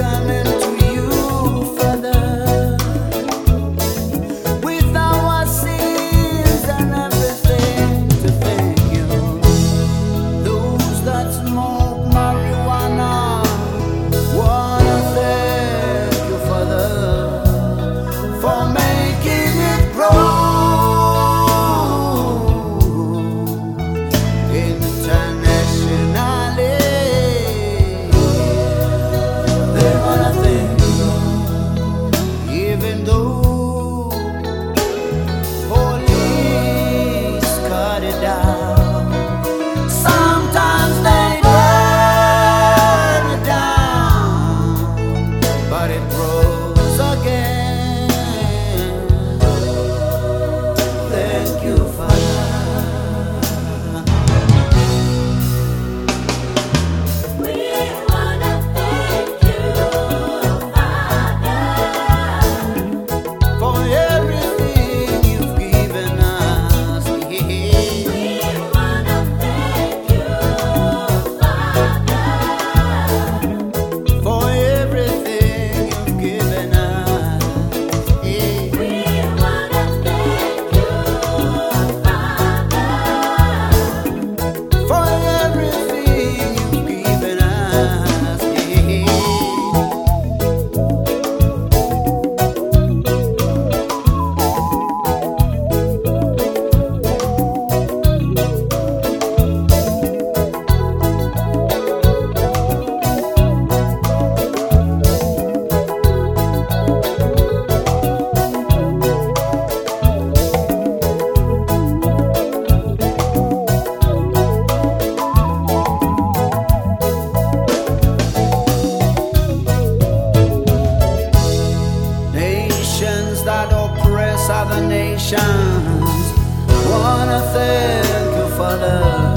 coming. shines. Wanna thank your father.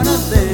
hora dele.